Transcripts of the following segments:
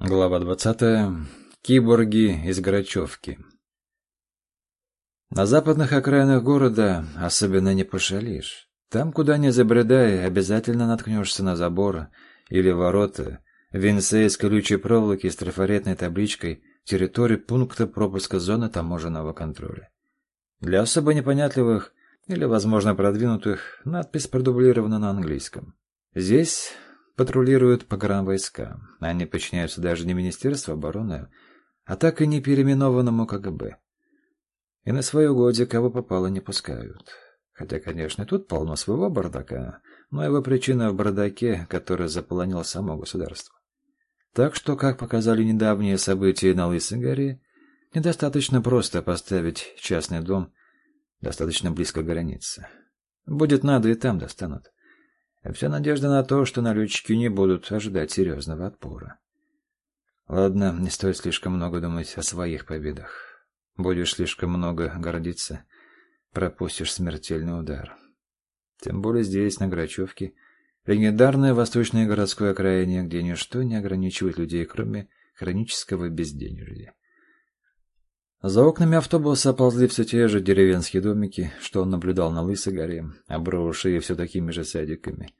Глава 20. Киборги из Грачевки. На западных окраинах города особенно не пошалишь. Там, куда ни забредай, обязательно наткнешься на забор или ворота, венцы из колючей проволоки с трафаретной табличкой территории пункта пропуска зоны таможенного контроля. Для особо непонятливых или, возможно, продвинутых, надпись продублирована на английском. Здесь патрулируют погранвойска. Они подчиняются даже не Министерству обороны, а так и не переименованному КГБ. И на свое угодье кого попало не пускают. Хотя, конечно, тут полно своего бардака, но его причина в бардаке, который заполонил само государство. Так что, как показали недавние события на Лысой горе, недостаточно просто поставить частный дом достаточно близко к границе. Будет надо, и там достанут. Вся надежда на то, что налетчики не будут ожидать серьезного отпора. Ладно, не стоит слишком много думать о своих победах. Будешь слишком много гордиться, пропустишь смертельный удар. Тем более здесь, на Грачевке, легендарное восточное городское окраине, где ничто не ограничивает людей, кроме хронического безденежья. За окнами автобуса ползли все те же деревенские домики, что он наблюдал на Лысой горе, обросшие все такими же садиками.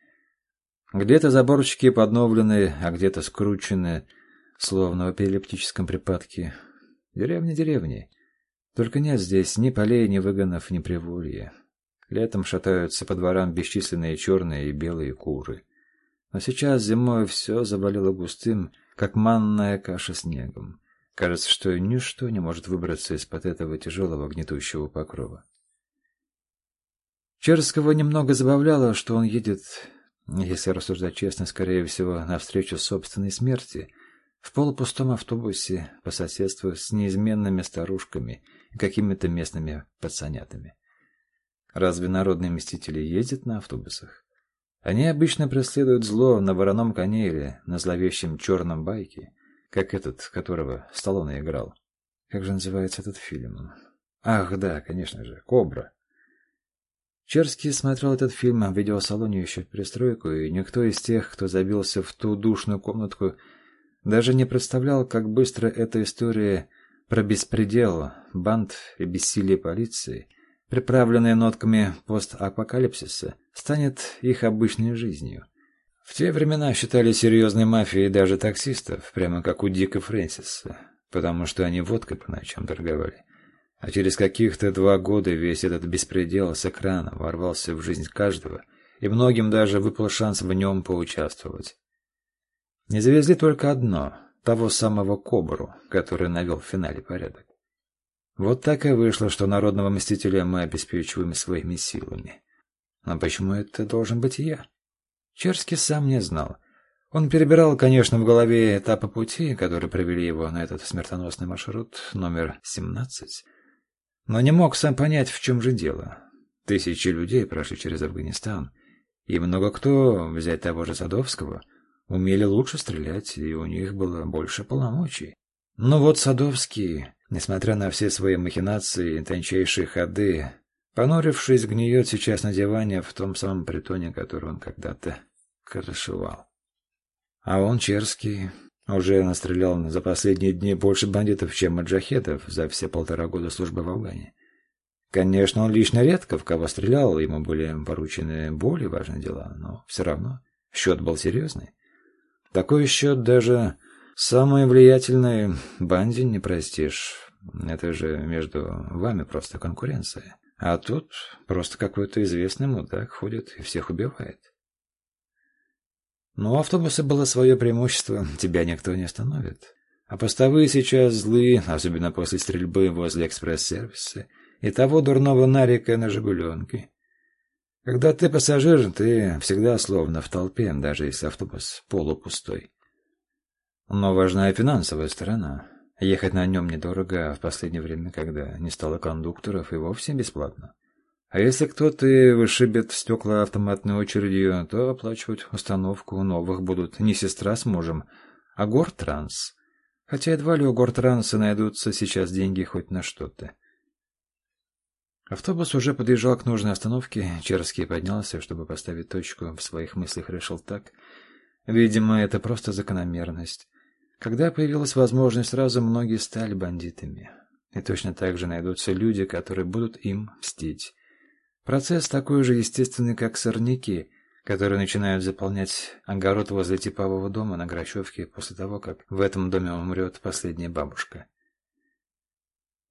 Где-то заборчики подновленные, а где-то скрученные, словно в эпилептическом припадке. Деревня деревни. Только нет здесь ни полей, ни выгонов, ни приволья. Летом шатаются по дворам бесчисленные черные и белые куры. Но сейчас зимой все заболело густым, как манная каша снегом. Кажется, что ничто не может выбраться из-под этого тяжелого гнетущего покрова. Черского немного забавляло, что он едет, если рассуждать честно, скорее всего, навстречу собственной смерти, в полупустом автобусе по соседству с неизменными старушками и какими-то местными пацанятами. Разве народные мстители ездят на автобусах? Они обычно преследуют зло на вороном коне или на зловещем черном байке, как этот, которого Сталлоне играл. Как же называется этот фильм? Ах, да, конечно же, «Кобра». Черский смотрел этот фильм в видеосалоне еще в перестройку, и никто из тех, кто забился в ту душную комнатку, даже не представлял, как быстро эта история про беспредел, банд и бессилие полиции, приправленная нотками постапокалипсиса, станет их обычной жизнью. В те времена считали серьезной мафией даже таксистов, прямо как у Дика Фрэнсиса, потому что они водкой по ночам торговали. А через каких-то два года весь этот беспредел с экрана ворвался в жизнь каждого, и многим даже выпал шанс в нем поучаствовать. Не завезли только одно — того самого Кобру, который навел в финале порядок. Вот так и вышло, что народного мстителя мы обеспечиваем своими силами. Но почему это должен быть я? Черский сам не знал. Он перебирал, конечно, в голове этапы пути, которые привели его на этот смертоносный маршрут номер 17, но не мог сам понять, в чем же дело. Тысячи людей прошли через Афганистан, и много кто, взять того же Садовского, умели лучше стрелять, и у них было больше полномочий. Но вот Садовский, несмотря на все свои махинации и тончайшие ходы, Понурившись, гниет сейчас на диване в том самом притоне, который он когда-то крышевал. А он, Черский, уже настрелял за последние дни больше бандитов, чем маджахедов за все полтора года службы в Афгане. Конечно, он лично редко в кого стрелял, ему были поручены более важные дела, но все равно счет был серьезный. Такой счет даже самой влиятельной банде не простишь. Это же между вами просто конкуренция. А тут просто какой-то известный мудак ходит и всех убивает. Но у автобуса было свое преимущество, тебя никто не остановит. А постовые сейчас злые, особенно после стрельбы возле экспресс-сервиса и того дурного нарика на «Жигуленке». Когда ты пассажир, ты всегда словно в толпе, даже если автобус полупустой. Но важна и финансовая сторона. Ехать на нем недорого, а в последнее время, когда не стало кондукторов, и вовсе бесплатно. А если кто-то вышибет стекла автоматной очередью, то оплачивать установку новых будут не сестра с мужем, а Гортранс. Хотя едва ли у Гортранса найдутся сейчас деньги хоть на что-то. Автобус уже подъезжал к нужной остановке. Черский поднялся, чтобы поставить точку. В своих мыслях решил так. Видимо, это просто закономерность. Когда появилась возможность, сразу многие стали бандитами. И точно так же найдутся люди, которые будут им мстить. Процесс такой же естественный, как сорняки, которые начинают заполнять огород возле типового дома на Грачевке после того, как в этом доме умрет последняя бабушка.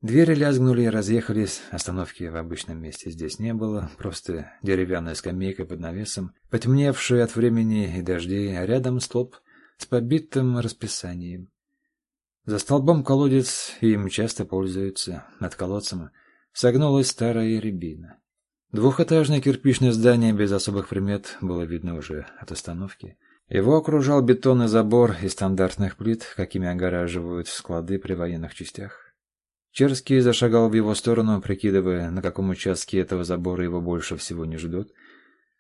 Двери лязгнули и разъехались, остановки в обычном месте здесь не было, просто деревянная скамейка под навесом, потемневшая от времени и дождей, а рядом столб с побитым расписанием. За столбом колодец, им часто пользуются, над колодцем согнулась старая рябина. Двухэтажное кирпичное здание без особых примет было видно уже от остановки. Его окружал бетонный забор из стандартных плит, какими огораживают склады при военных частях. Черский зашагал в его сторону, прикидывая, на каком участке этого забора его больше всего не ждут.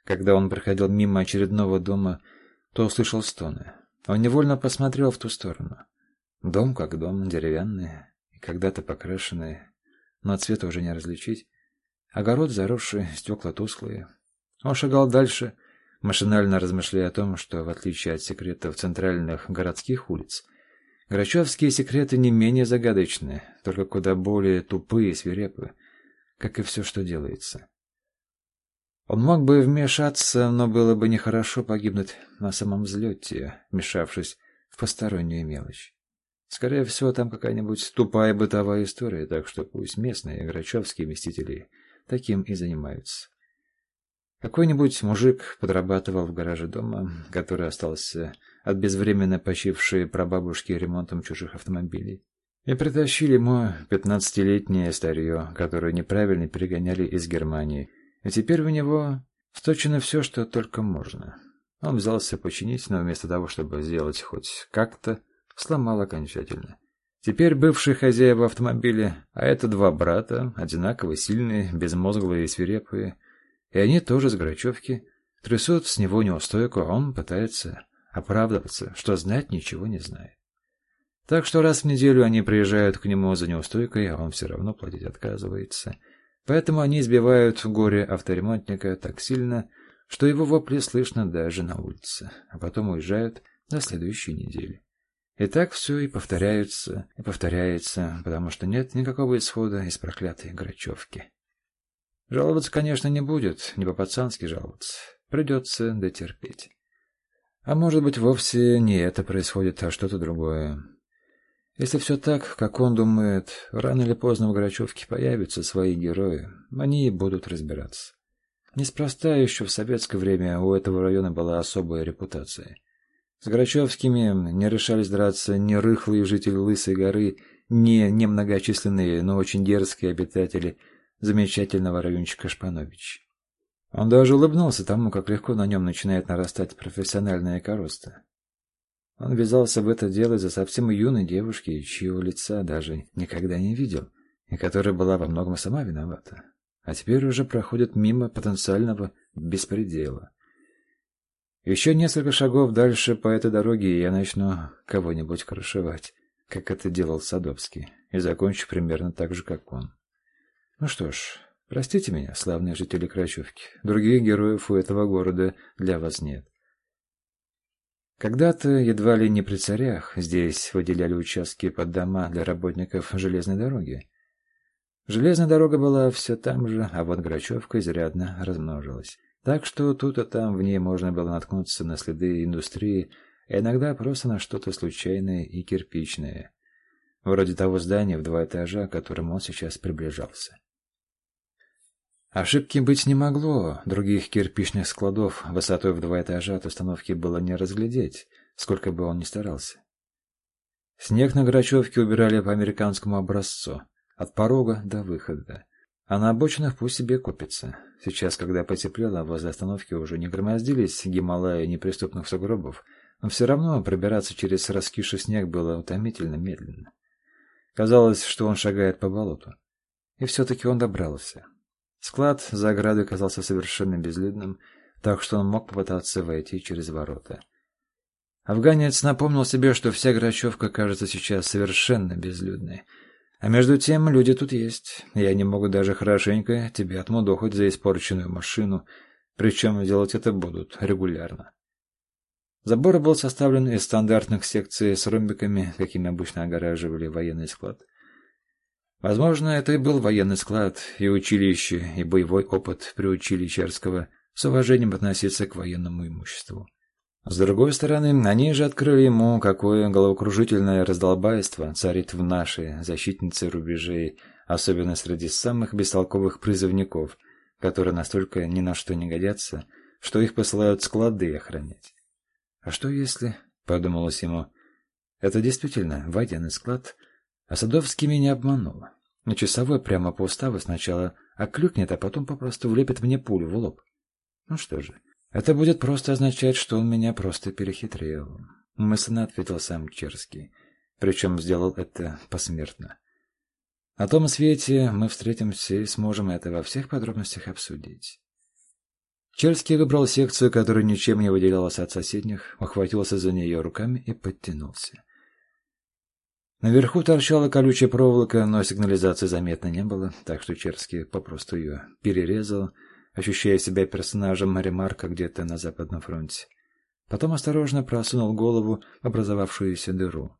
Когда он проходил мимо очередного дома, то услышал стоны. Он невольно посмотрел в ту сторону. Дом как дом, деревянный, когда-то покрашенный, но цвета уже не различить. Огород заросший, стекла тусклые. Он шагал дальше, машинально размышляя о том, что, в отличие от секретов центральных городских улиц, Грачевские секреты не менее загадочны, только куда более тупые и свирепые, как и все, что делается. Он мог бы вмешаться, но было бы нехорошо погибнуть на самом взлете, вмешавшись в постороннюю мелочь. Скорее всего, там какая-нибудь тупая бытовая история, так что пусть местные грачевские мстители таким и занимаются. Какой-нибудь мужик подрабатывал в гараже дома, который остался от безвременно почившей прабабушки ремонтом чужих автомобилей. И притащили ему пятнадцатилетнее старье, которое неправильно перегоняли из Германии. И теперь у него сточено все, что только можно. Он взялся починить, но вместо того, чтобы сделать хоть как-то, сломал окончательно. Теперь бывшие хозяева автомобиля, а это два брата, одинаково сильные, безмозглые и свирепые, и они тоже с Грачевки, трясут с него неустойку, а он пытается оправдываться, что знать ничего не знает. Так что раз в неделю они приезжают к нему за неустойкой, а он все равно платить отказывается. Поэтому они избивают горе авторемонтника так сильно, что его вопли слышно даже на улице, а потом уезжают на следующей неделе. И так все и повторяется, и повторяется, потому что нет никакого исхода из проклятой Грачевки. Жаловаться, конечно, не будет, не по-пацански жаловаться. Придется дотерпеть. А может быть, вовсе не это происходит, а что-то другое. Если все так, как он думает, рано или поздно в Грачевке появятся свои герои, они и будут разбираться. Неспроста еще в советское время у этого района была особая репутация. С Грачевскими не решались драться ни рыхлые жители Лысой горы, ни немногочисленные, но очень дерзкие обитатели замечательного райончика Шпанович. Он даже улыбнулся тому, как легко на нем начинает нарастать профессиональная короста. Он ввязался в это дело за совсем юной девушки, чьего лица даже никогда не видел, и которая была во многом сама виновата. А теперь уже проходит мимо потенциального беспредела. Еще несколько шагов дальше по этой дороге, и я начну кого-нибудь крышевать, как это делал Садовский, и закончу примерно так же, как он. Ну что ж, Простите меня, славные жители Крачевки, других героев у этого города для вас нет. Когда-то, едва ли не при царях, здесь выделяли участки под дома для работников железной дороги. Железная дорога была все там же, а вот Грачевка изрядно размножилась. Так что тут и там в ней можно было наткнуться на следы индустрии, а иногда просто на что-то случайное и кирпичное. Вроде того здания в два этажа, к которому он сейчас приближался. Ошибки быть не могло. Других кирпичных складов высотой в два этажа от установки было не разглядеть, сколько бы он ни старался. Снег на Грачевке убирали по американскому образцу, от порога до выхода. А на обочинах пусть себе копится. Сейчас, когда потеплело, возле остановки уже не громоздились Гималаи неприступных сугробов, но все равно пробираться через раскисший снег было утомительно медленно. Казалось, что он шагает по болоту. И все-таки он добрался. Склад за оградой казался совершенно безлюдным, так что он мог попытаться войти через ворота. Афганец напомнил себе, что вся Грачевка кажется сейчас совершенно безлюдной. А между тем люди тут есть, и они могут даже хорошенько тебе отмудохать за испорченную машину, причем делать это будут регулярно. Забор был составлен из стандартных секций с ромбиками, какими обычно огораживали военный склад. Возможно, это и был военный склад, и училище, и боевой опыт приучили Черского с уважением относиться к военному имуществу. С другой стороны, они же открыли ему, какое головокружительное раздолбайство царит в нашей защитнице рубежей, особенно среди самых бестолковых призывников, которые настолько ни на что не годятся, что их посылают склады охранять. А что если, подумалось ему, это действительно военный склад, а Садовский меня обманул. И часовой прямо по уставу сначала оклюкнет, а потом попросту влепит мне пулю в лоб. Ну что же, это будет просто означать, что он меня просто перехитрил. Мысленно ответил сам Черский. Причем сделал это посмертно. На том свете мы встретимся и сможем это во всех подробностях обсудить. Черский выбрал секцию, которая ничем не выделялась от соседних, ухватился за нее руками и подтянулся. Наверху торчала колючая проволока, но сигнализации заметно не было, так что Черский попросту ее перерезал, ощущая себя персонажем Ремарка где-то на Западном фронте. Потом осторожно просунул голову в образовавшуюся дыру.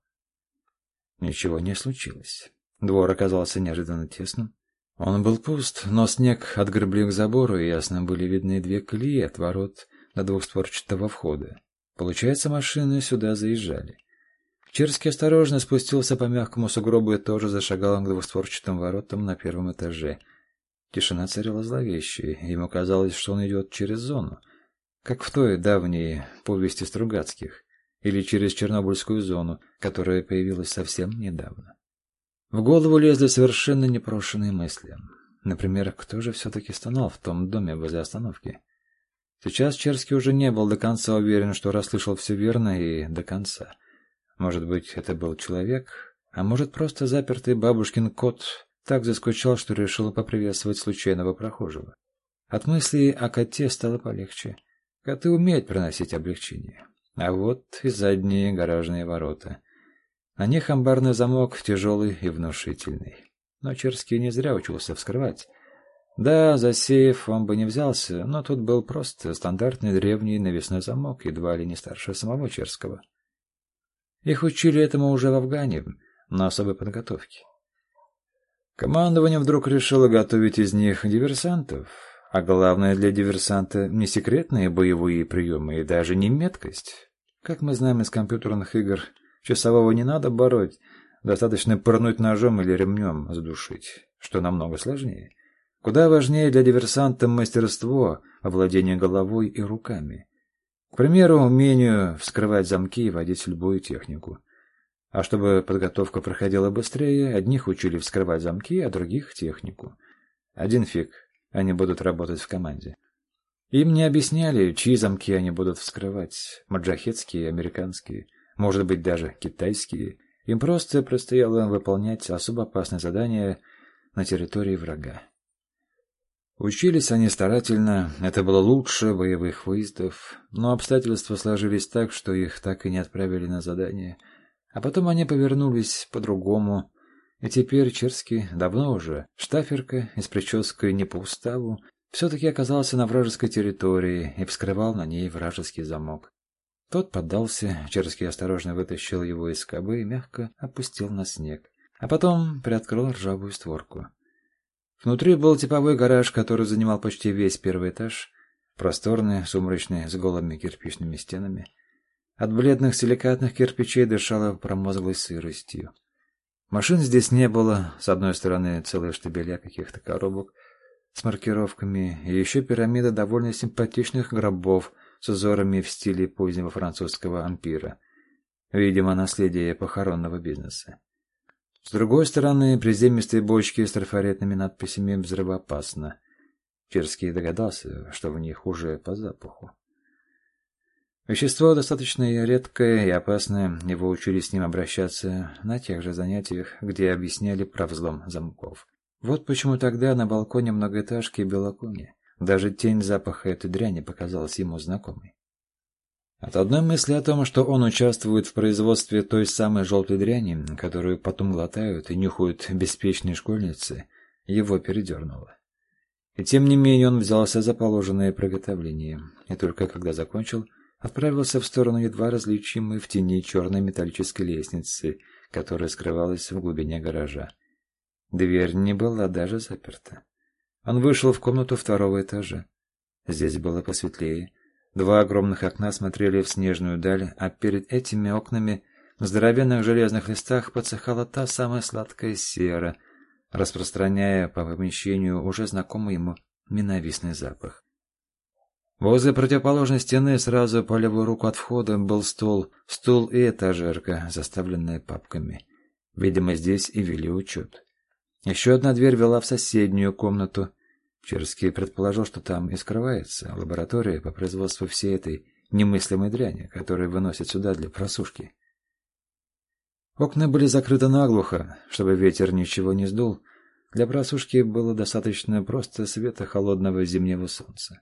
Ничего не случилось. Двор оказался неожиданно тесным. Он был пуст, но снег отгребли к забору, и ясно были видны две колеи от ворот до двухстворчатого входа. Получается, машины сюда заезжали. Черский осторожно спустился по мягкому сугробу и тоже зашагал к двухстворчатым воротам на первом этаже. Тишина царила зловещая, ему казалось, что он идет через зону, как в той давней повести Стругацких, или через Чернобыльскую зону, которая появилась совсем недавно. В голову лезли совершенно непрошенные мысли. Например, кто же все-таки стонал в том доме возле остановки? Сейчас Черский уже не был до конца уверен, что расслышал все верно и до конца. Может быть, это был человек, а может, просто запертый бабушкин кот так заскучал, что решил поприветствовать случайного прохожего. От мыслей о коте стало полегче. Коты умеют приносить облегчение. А вот и задние гаражные ворота — на них амбарный замок тяжелый и внушительный. Но Черский не зря учился вскрывать. Да, за сейф он бы не взялся, но тут был просто стандартный древний навесной замок, едва ли не старше самого Черского. Их учили этому уже в Афгане, на особой подготовке. Командование вдруг решило готовить из них диверсантов, а главное для диверсанта не секретные боевые приемы и даже не меткость. Как мы знаем из компьютерных игр, Часового не надо бороть, достаточно пырнуть ножом или ремнем задушить, что намного сложнее. Куда важнее для диверсанта мастерство, овладение головой и руками. К примеру, умению вскрывать замки и водить любую технику. А чтобы подготовка проходила быстрее, одних учили вскрывать замки, а других — технику. Один фиг, они будут работать в команде. Им не объясняли, чьи замки они будут вскрывать, маджахетские, американские — может быть даже китайские. Им просто предстояло выполнять особо опасное задание на территории врага. Учились они старательно, это было лучше боевых выездов, но обстоятельства сложились так, что их так и не отправили на задание. А потом они повернулись по-другому, и теперь Черский, давно уже, штаферка и с прической не по уставу, все-таки оказался на вражеской территории и вскрывал на ней вражеский замок. Тот поддался, Черский осторожно вытащил его из скобы и мягко опустил на снег, а потом приоткрыл ржавую створку. Внутри был типовой гараж, который занимал почти весь первый этаж, просторный, сумрачный, с голыми кирпичными стенами. От бледных силикатных кирпичей дышало промозглой сыростью. Машин здесь не было, с одной стороны целые штабеля каких-то коробок с маркировками, и еще пирамида довольно симпатичных гробов — с узорами в стиле позднего французского ампира. Видимо, наследие похоронного бизнеса. С другой стороны, приземистые бочки с трафаретными надписями «Взрывоопасно». Черский догадался, что в них уже по запаху. Вещество достаточно редкое и опасное, его учили с ним обращаться на тех же занятиях, где объясняли про взлом замков. Вот почему тогда на балконе многоэтажки Белокони даже тень запаха этой дряни показалась ему знакомой. От одной мысли о том, что он участвует в производстве той самой желтой дряни, которую потом глотают и нюхают беспечные школьницы, его передернуло. И тем не менее он взялся за положенное приготовление, и только когда закончил, отправился в сторону едва различимой в тени черной металлической лестницы, которая скрывалась в глубине гаража. Дверь не была даже заперта. Он вышел в комнату второго этажа. Здесь было посветлее. Два огромных окна смотрели в снежную даль, а перед этими окнами в здоровенных железных листах подсыхала та самая сладкая сера, распространяя по помещению уже знакомый ему ненавистный запах. Возле противоположной стены, сразу по левую руку от входа, был стол, стул и этажерка, заставленная папками. Видимо, здесь и вели учет. Еще одна дверь вела в соседнюю комнату. Черский предположил, что там и скрывается лаборатория по производству всей этой немыслимой дряни, которую выносят сюда для просушки. Окна были закрыты наглухо, чтобы ветер ничего не сдул. Для просушки было достаточно просто света холодного зимнего солнца.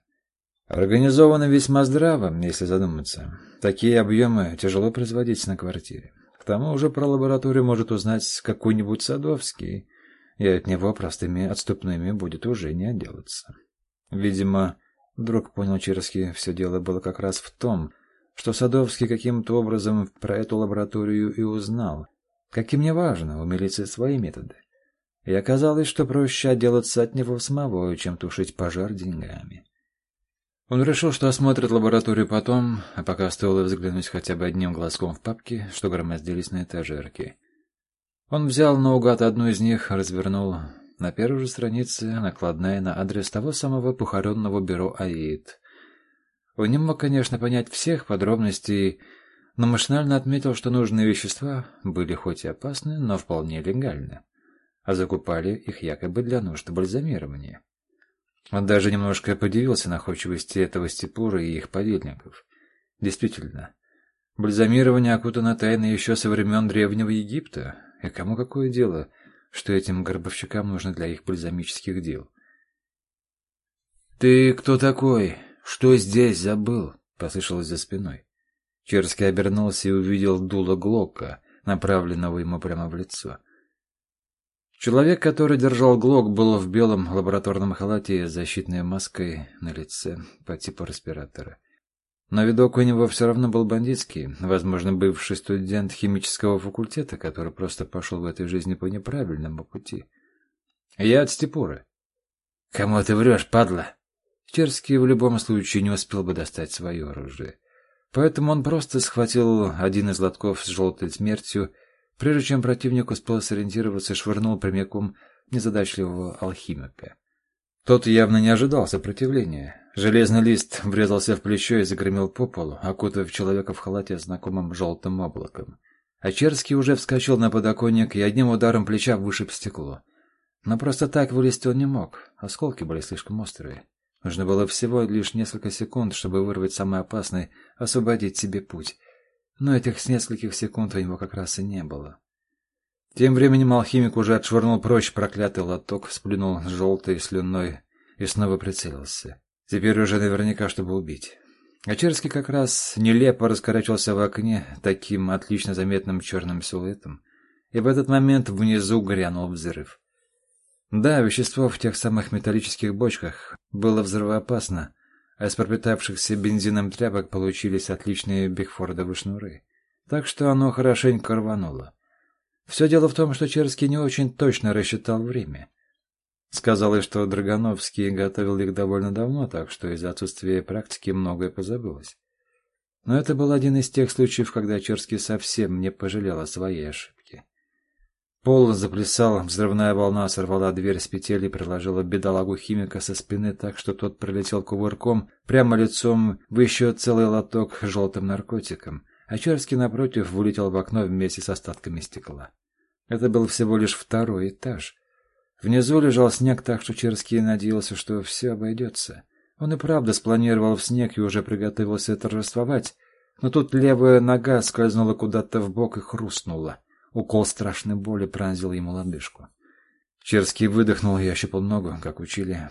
Организовано весьма здраво, если задуматься. Такие объемы тяжело производить на квартире. К тому же про лабораторию может узнать какой-нибудь Садовский, и от него простыми отступными будет уже не отделаться. Видимо, вдруг понял Черский, все дело было как раз в том, что Садовский каким-то образом про эту лабораторию и узнал. Каким не важно, у милиции свои методы. И оказалось, что проще отделаться от него самого, чем тушить пожар деньгами. Он решил, что осмотрит лабораторию потом, а пока стоило взглянуть хотя бы одним глазком в папки, что громоздились на этажерке. Он взял наугад одну из них, развернул. На первой же странице накладная на адрес того самого похоронного бюро АИД. Он не мог, конечно, понять всех подробностей, но машинально отметил, что нужные вещества были хоть и опасны, но вполне легальны, а закупали их якобы для нужд бальзамирования. Он даже немножко подивился находчивости этого Степура и их подельников. Действительно, бальзамирование окутано тайной еще со времен Древнего Египта, и кому какое дело, что этим горбовщикам нужно для их бальзамических дел? «Ты кто такой?» «Что здесь забыл?» — послышалось за спиной. Черский обернулся и увидел дуло Глока, направленного ему прямо в лицо. Человек, который держал Глок, был в белом лабораторном халате с защитной маской на лице по типу респиратора. Но видок у него все равно был бандитский, возможно, бывший студент химического факультета, который просто пошел в этой жизни по неправильному пути. «Я от Степуры». «Кому ты врешь, падла?» Черский в любом случае не успел бы достать свое оружие. Поэтому он просто схватил один из лотков с желтой смертью, прежде чем противник успел сориентироваться, швырнул прямиком незадачливого алхимика. Тот явно не ожидал сопротивления. Железный лист врезался в плечо и загремел по полу, окутав человека в халате знакомым желтым облаком. А Черский уже вскочил на подоконник и одним ударом плеча вышиб стекло. Но просто так вылезти он не мог, осколки были слишком острые. Нужно было всего лишь несколько секунд, чтобы вырвать самый опасный, освободить себе путь. Но этих с нескольких секунд у него как раз и не было. Тем временем алхимик уже отшвырнул прочь проклятый лоток, сплюнул желтой слюной и снова прицелился. Теперь уже наверняка, чтобы убить. Ачерский как раз нелепо раскорячился в окне таким отлично заметным черным силуэтом, и в этот момент внизу грянул взрыв. Да, вещество в тех самых металлических бочках было взрывоопасно, а из пропитавшихся бензином тряпок получились отличные бигфордовы шнуры. Так что оно хорошенько рвануло. Все дело в том, что Черский не очень точно рассчитал время. Сказалось, что Драгановский готовил их довольно давно, так что из-за отсутствия практики многое позабылось. Но это был один из тех случаев, когда Черский совсем не пожалел о своей ошибке. Пол заплясал, взрывная волна сорвала дверь с петель и приложила бедолагу химика со спины так, что тот пролетел кувырком прямо лицом в еще целый лоток желтым наркотиком, а Черский, напротив, вылетел в окно вместе с остатками стекла. Это был всего лишь второй этаж. Внизу лежал снег, так что Черский надеялся, что все обойдется. Он и правда спланировал в снег и уже приготовился торжествовать, но тут левая нога скользнула куда-то в бок и хрустнула. Укол страшной боли пронзил ему лодыжку. Черский выдохнул и ощупал ногу, как учили.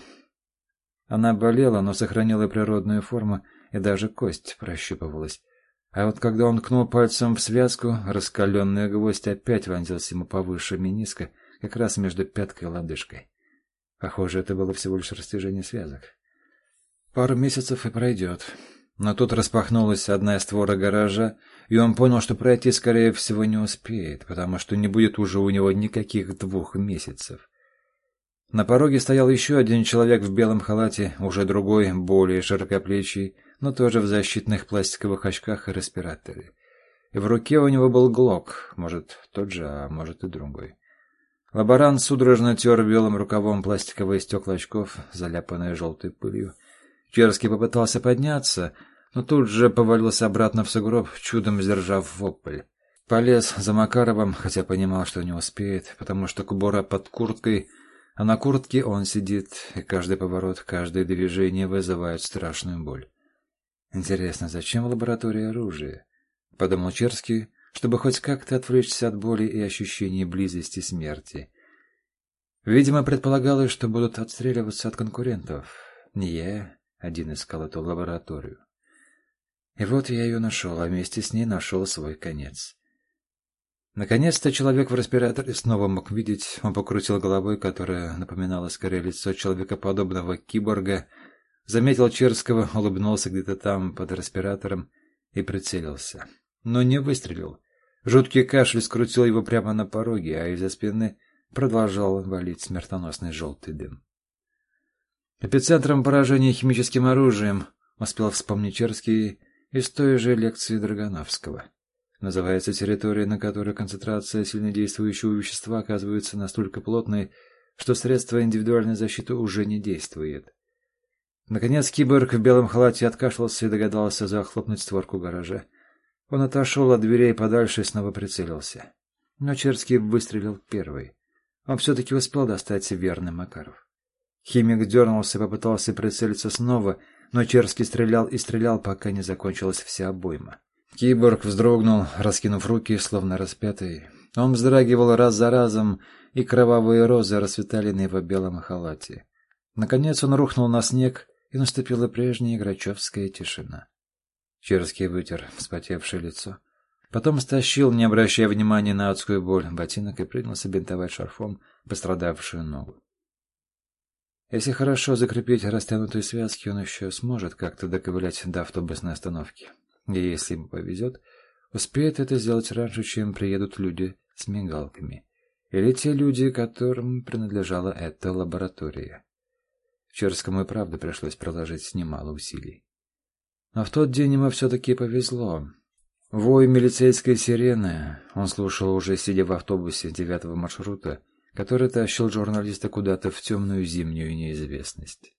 Она болела, но сохранила природную форму, и даже кость прощупывалась. А вот когда он ткнул пальцем в связку, раскаленный гвоздь опять вонзился ему повыше мениска, как раз между пяткой и лодыжкой. Похоже, это было всего лишь растяжение связок. Пару месяцев и пройдет. Но тут распахнулась одна из створок гаража, и он понял, что пройти, скорее всего, не успеет, потому что не будет уже у него никаких двух месяцев. На пороге стоял еще один человек в белом халате, уже другой, более широкоплечий, но тоже в защитных пластиковых очках и респираторе. И в руке у него был глок, может, тот же, а может и другой. Лаборант судорожно тер белым рукавом пластиковые стекла очков, заляпанные желтой пылью. Черский попытался подняться, но тут же повалился обратно в сугроб, чудом сдержав вопль. Полез за Макаровым, хотя понимал, что не успеет, потому что Кубора под курткой а на куртке он сидит, и каждый поворот, каждое движение вызывает страшную боль. Интересно, зачем в лаборатории оружие? Подумал Черский, чтобы хоть как-то отвлечься от боли и ощущения близости смерти. Видимо, предполагалось, что будут отстреливаться от конкурентов. Не я один искал эту лабораторию. И вот я ее нашел, а вместе с ней нашел свой конец. Наконец-то человек в респираторе снова мог видеть. Он покрутил головой, которая напоминала скорее лицо человекоподобного киборга, заметил Черского, улыбнулся где-то там под респиратором и прицелился. Но не выстрелил. Жуткий кашель скрутил его прямо на пороге, а из-за спины продолжал валить смертоносный желтый дым. Эпицентром поражения химическим оружием успел вспомнить Черский из той же лекции Драгановского. Называется территория, на которой концентрация сильнодействующего вещества оказывается настолько плотной, что средство индивидуальной защиты уже не действует. Наконец киборг в белом халате откашлялся и догадался захлопнуть створку гаража. Он отошел от дверей подальше и снова прицелился. Но Черский выстрелил первый. Он все-таки успел достать верный Макаров. Химик дернулся и попытался прицелиться снова, но Черский стрелял и стрелял, пока не закончилась вся обойма. Киборг вздрогнул, раскинув руки, словно распятый. Он вздрагивал раз за разом, и кровавые розы расцветали на его белом халате. Наконец он рухнул на снег, и наступила прежняя грачевская тишина. Черский вытер вспотевшее лицо. Потом стащил, не обращая внимания на адскую боль, ботинок и принялся бинтовать шарфом пострадавшую ногу. Если хорошо закрепить растянутые связки, он еще сможет как-то доковылять до автобусной остановки. И если ему повезет, успеет это сделать раньше, чем приедут люди с мигалками. Или те люди, которым принадлежала эта лаборатория. Черскому и правда пришлось приложить немало усилий. Но в тот день ему все-таки повезло. Вой милицейской сирены он слушал уже сидя в автобусе девятого маршрута, который тащил журналиста куда-то в темную зимнюю неизвестность.